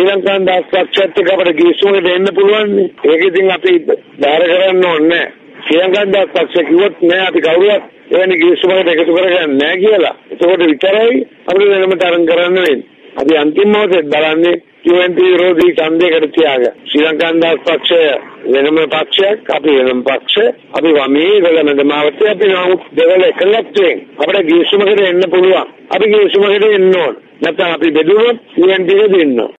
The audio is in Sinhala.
ශ්‍රී ලංකාවේ දාස් පක්ෂයත් එක්ක අපිට ගිවිසුමකට එන්න පුළුවන් නේ. ඒක ඉතින් අපි බාර කරන්න ඕනේ ශ්‍රී ලංකාවේ දාස් පක්ෂ කිව්වොත් නෑ අපි කවුරුත් එවැනි ගිවිසුමකට එකතු කරගන්නේ නෑ කියලා. එතකොට විතරයි අපිට වෙනම තරම් කරන්න වෙන්නේ. අපි අන්තිම මොහොතේ බලන්නේ UNP විරෝධී ඡන්දයකට තියාගෙන ශ්‍රී ලංකාවේ දාස් පක්ෂය වෙනම පක්ෂයක් අපි වෙනම පක්ෂ අපි වමේ වෙනම මාවතේ අපි නමුත් දෙවල එකලක්යෙන් අපිට ගිවිසුමකට එන්න පුළුවන්. අපි ගිවිසුමකට එන්න ඕන. නැත්නම් අපි බෙදුනොත් UNP එක දෙන්න.